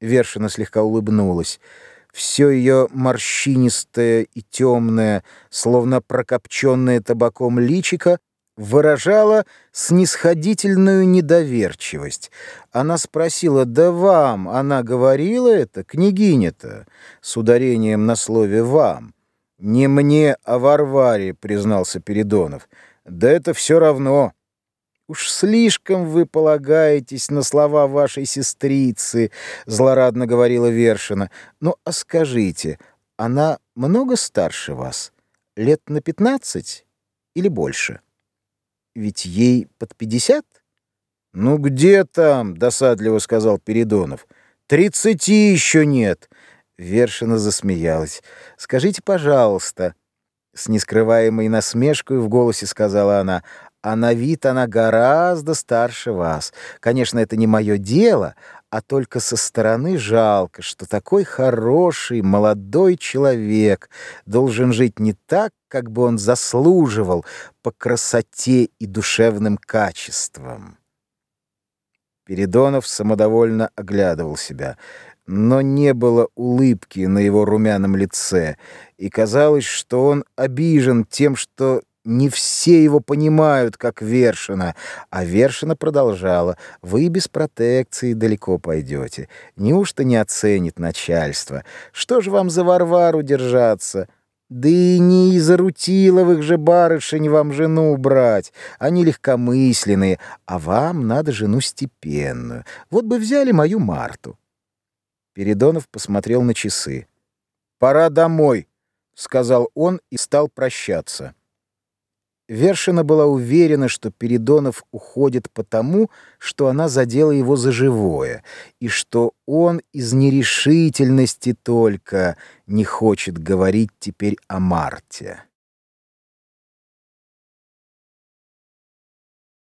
Вершина слегка улыбнулась. Все ее морщинистое и темное, словно прокопченное табаком личико, выражало снисходительную недоверчивость. Она спросила, «Да вам она говорила это, княгиня-то?» с ударением на слове «вам». «Не мне, а Варваре», — признался Передонов. «Да это все равно». «Уж слишком вы полагаетесь на слова вашей сестрицы», — злорадно говорила Вершина. «Ну, а скажите, она много старше вас? Лет на пятнадцать или больше? Ведь ей под пятьдесят?» «Ну где там?» — досадливо сказал Передонов. «Тридцати еще нет». Вершина засмеялась. «Скажите, пожалуйста», — с нескрываемой насмешкой в голосе сказала она, а на вид она гораздо старше вас. Конечно, это не мое дело, а только со стороны жалко, что такой хороший, молодой человек должен жить не так, как бы он заслуживал по красоте и душевным качествам. Передонов самодовольно оглядывал себя, но не было улыбки на его румяном лице, и казалось, что он обижен тем, что не все его понимают, как Вершина. А Вершина продолжала. Вы без протекции далеко пойдете. Неужто не оценит начальство? Что же вам за Варвару держаться? Да и не из Арутиловых же барышень вам жену брать. Они легкомысленные, а вам надо жену степенную. Вот бы взяли мою Марту. Передонов посмотрел на часы. «Пора домой», — сказал он и стал прощаться. Вершина была уверена, что Передонов уходит потому, что она задела его за живое, и что он из нерешительности только не хочет говорить теперь о Марте.